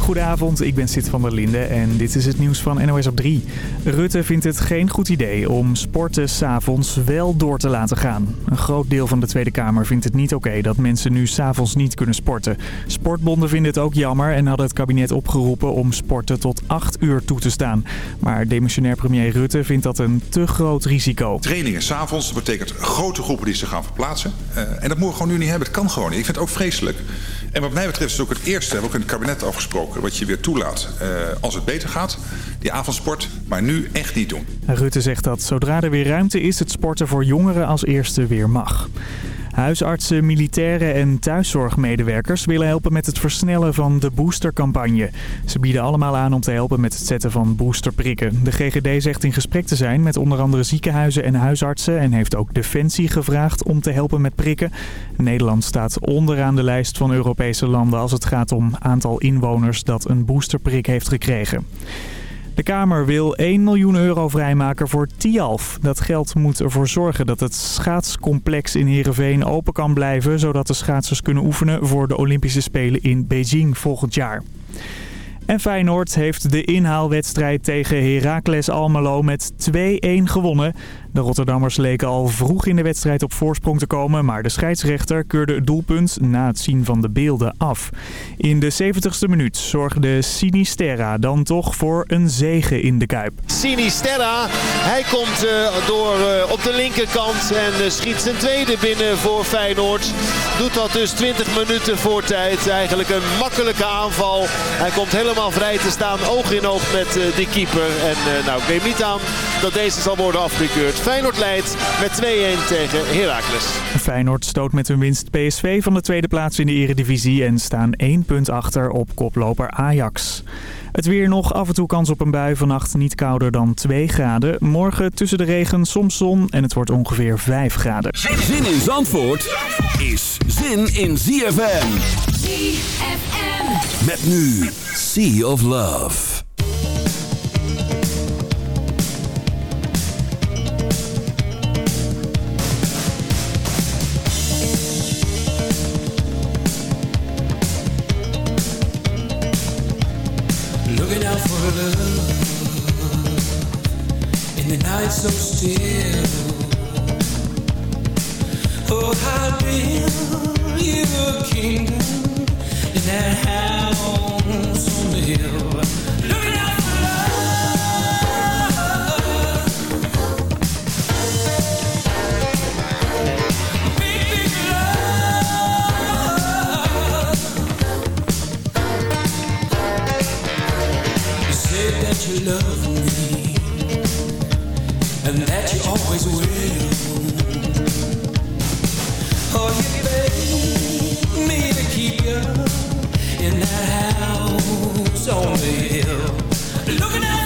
Goedenavond, ik ben Sid van der Linde en dit is het nieuws van NOS op 3. Rutte vindt het geen goed idee om sporten s'avonds wel door te laten gaan. Een groot deel van de Tweede Kamer vindt het niet oké dat mensen nu s'avonds niet kunnen sporten. Sportbonden vinden het ook jammer en hadden het kabinet opgeroepen om sporten tot 8 uur toe te staan. Maar demissionair premier Rutte vindt dat een te groot risico. Trainingen s'avonds betekent grote groepen die zich gaan verplaatsen. Uh, en dat moeten we gewoon nu niet hebben. Het kan gewoon niet. Ik vind het ook vreselijk. En wat mij betreft is het ook het eerste, hebben we ook in het kabinet afgesproken, wat je weer toelaat uh, als het beter gaat. Die avondsport, maar nu echt niet doen. Rutte zegt dat zodra er weer ruimte is, het sporten voor jongeren als eerste weer mag. Huisartsen, militairen en thuiszorgmedewerkers willen helpen met het versnellen van de boostercampagne. Ze bieden allemaal aan om te helpen met het zetten van boosterprikken. De GGD zegt in gesprek te zijn met onder andere ziekenhuizen en huisartsen... en heeft ook Defensie gevraagd om te helpen met prikken. Nederland staat onderaan de lijst van Europese landen als het gaat om aantal inwoners dat een boosterprik heeft gekregen. De Kamer wil 1 miljoen euro vrijmaken voor Tialf. Dat geld moet ervoor zorgen dat het schaatscomplex in Heerenveen open kan blijven... zodat de schaatsers kunnen oefenen voor de Olympische Spelen in Beijing volgend jaar. En Feyenoord heeft de inhaalwedstrijd tegen Heracles Almelo met 2-1 gewonnen. De Rotterdammers leken al vroeg in de wedstrijd op voorsprong te komen, maar de scheidsrechter keurde het doelpunt na het zien van de beelden af. In de 70ste minuut zorgde Sinisterra dan toch voor een zege in de Kuip. Sinisterra, hij komt uh, door uh, op de linkerkant en uh, schiet zijn tweede binnen voor Feyenoord. Doet dat dus 20 minuten voor tijd. Eigenlijk een makkelijke aanval. Hij komt helemaal vrij te staan, oog in oog met die keeper. En nou, ik neem niet aan dat deze zal worden afgekeurd. Feyenoord leidt met 2-1 tegen Heracles. Feyenoord stoot met hun winst PSV van de tweede plaats in de eredivisie en staan 1 punt achter op koploper Ajax. Het weer nog, af en toe kans op een bui. Vannacht niet kouder dan 2 graden. Morgen tussen de regen soms zon en het wordt ongeveer 5 graden. Zin in Zandvoort is zin in ZFM. ZFM. Met nu Sea of Love. In the night so still. Oh, how build you a kingdom in that house love me and that you always will. Oh, you me to keep you in that house on the hill, looking out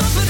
Just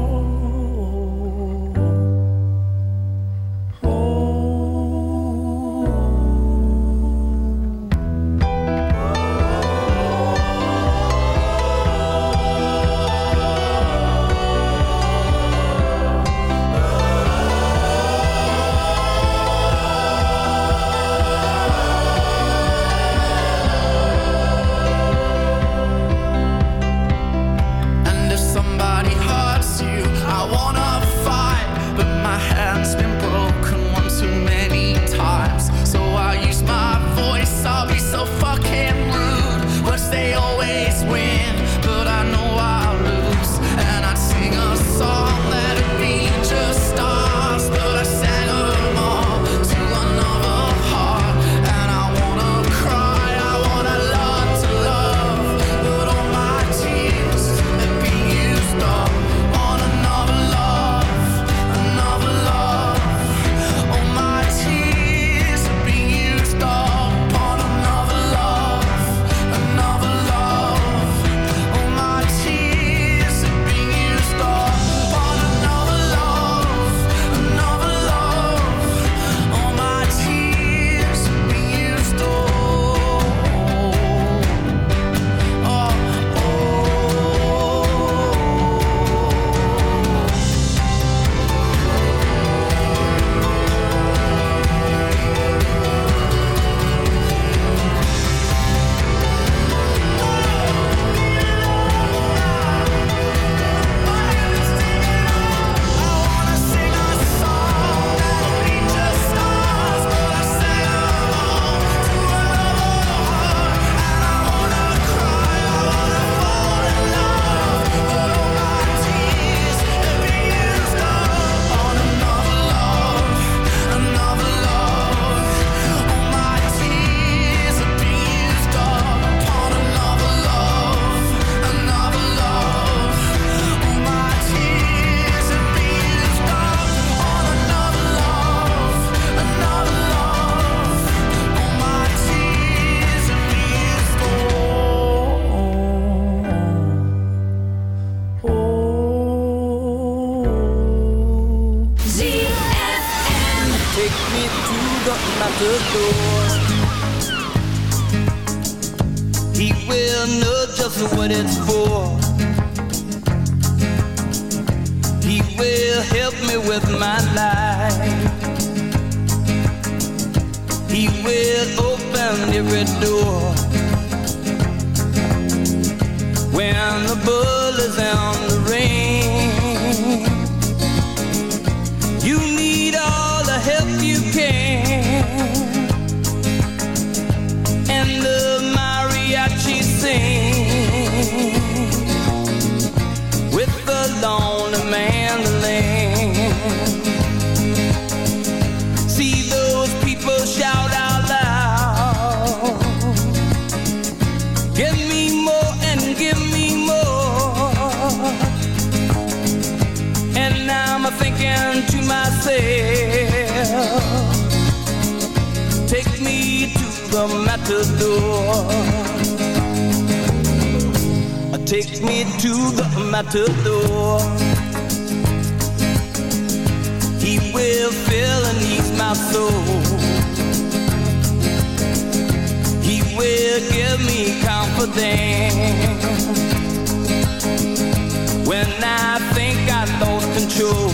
and I think I lost control.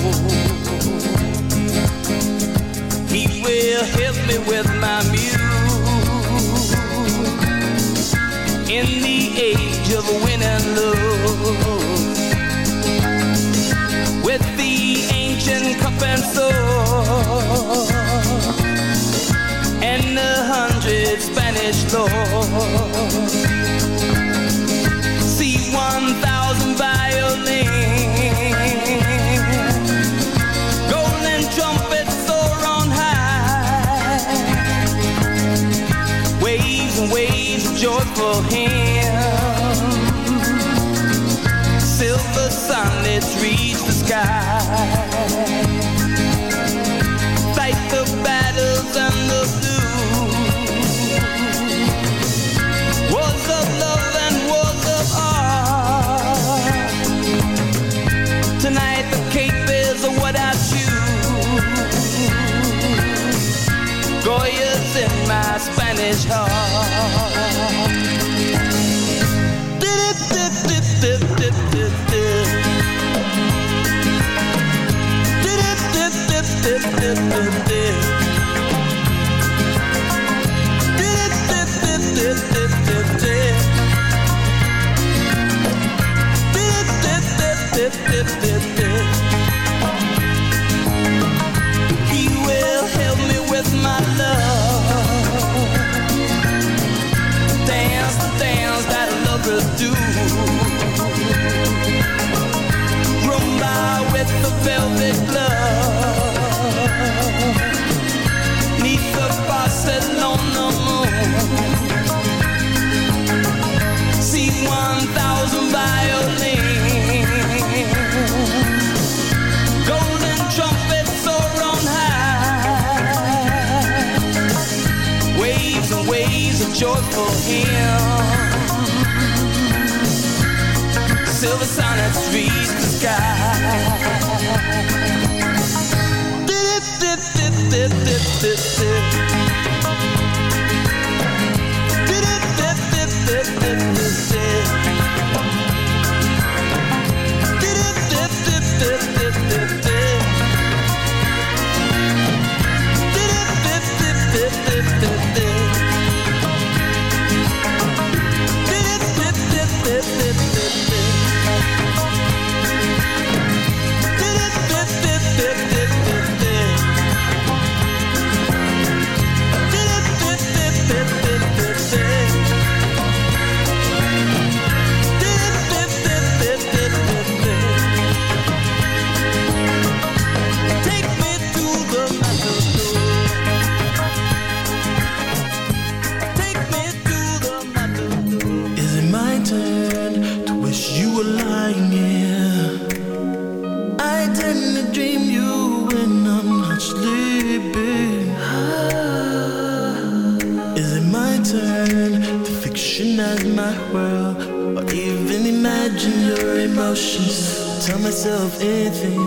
He will help me with my muse in the age of win and lose with the ancient cup and sword and the hundred Spanish lords. Joyful for him. Silver sonnets reach the sky. Did it, did, did, did, did. myself in things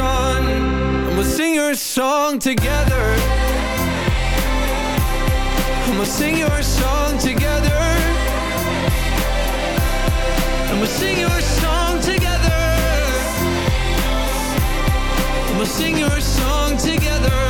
We'll sing your song together. We'll sing your song together. We'll sing your song together. We'll sing your song together.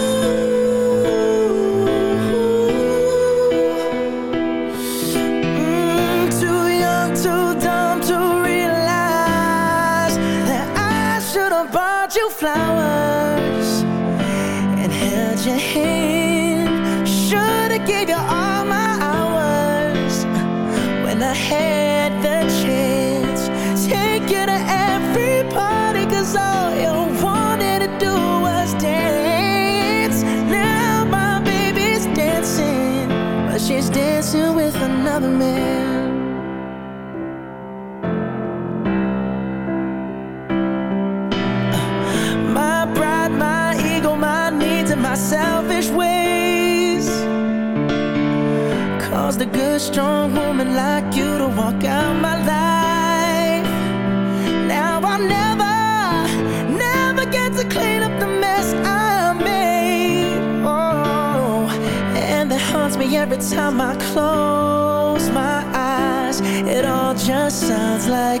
sounds like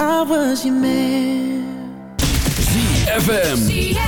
I was your man. ZFM.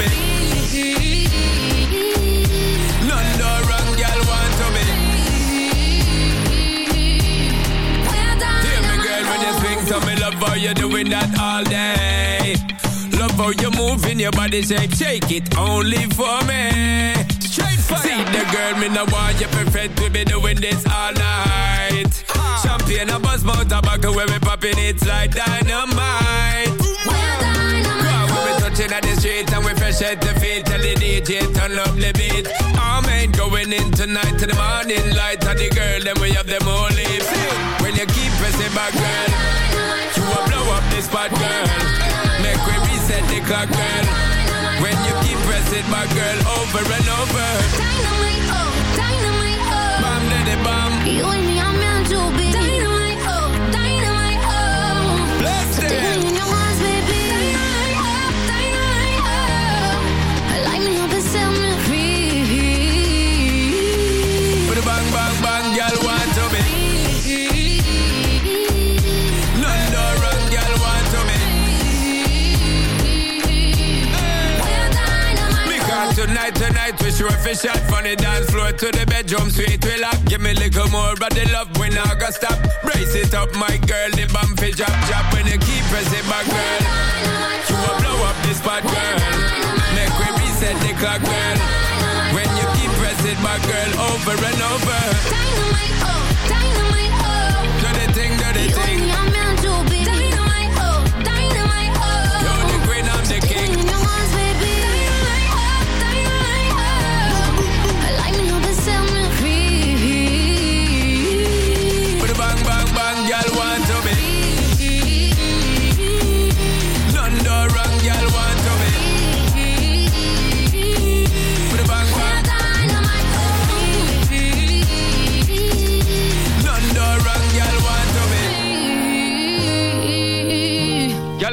me. None no wrong girl want to me. Hear me girl when you swing to me, love how you're doing that all day. Love how you're moving your body shape, shake it only for me. Straight fire. See the girl, me no want you perfect, we be doing this all night. Ah. Champagne, a buzz, mouth, tobacco, where we popping it like dynamite. Girl, when we touching at the street and we fresh at the feet, tell the DJ turn up the beat. All men going in tonight to the morning light, and the girl, then we have them all lips. When you keep pressing back, girl, you will blow up this spot, girl. Make we reset the clock, girl. When you keep pressing back, girl, over and over. Dynamite, oh, dynamite, oh. Bam, daddy, bam. You tonight, tonight, we sure fish out from the dance floor to the bedroom sweet. We lock, give me a little more, but the love we not gonna stop. Brace it up, my girl, the bump fi drop, drop. When you keep pressing my girl, you will blow up this spot, girl. Make we reset the clock, girl. When you keep pressing my girl, over and over. Dynamite, oh, dynamite,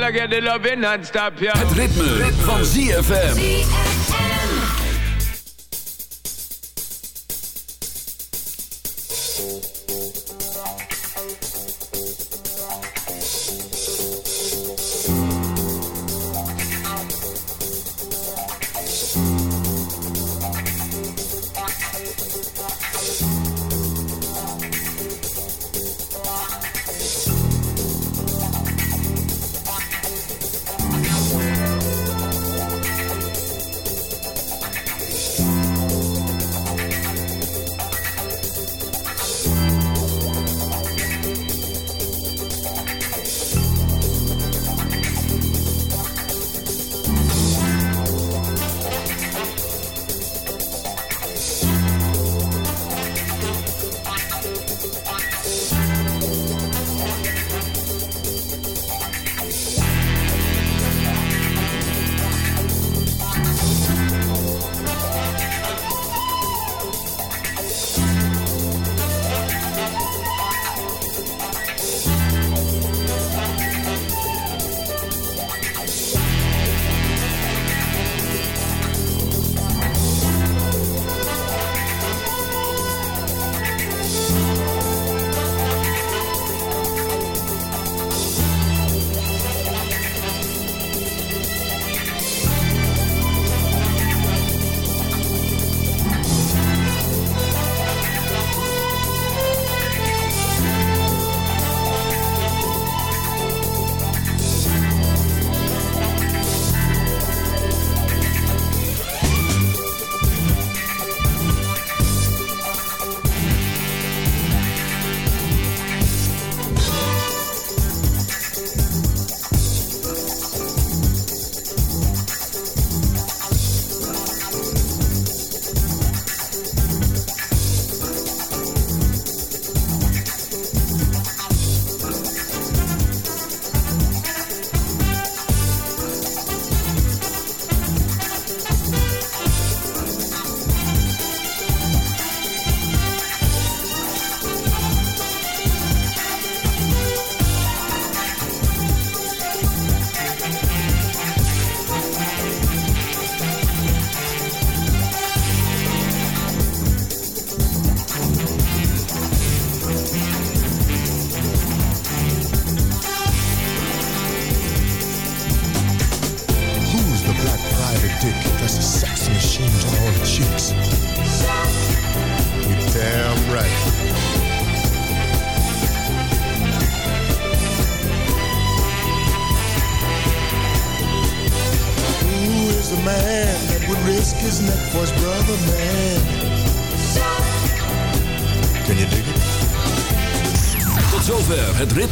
I get the loving non-stop. Het ritme, van ZFM.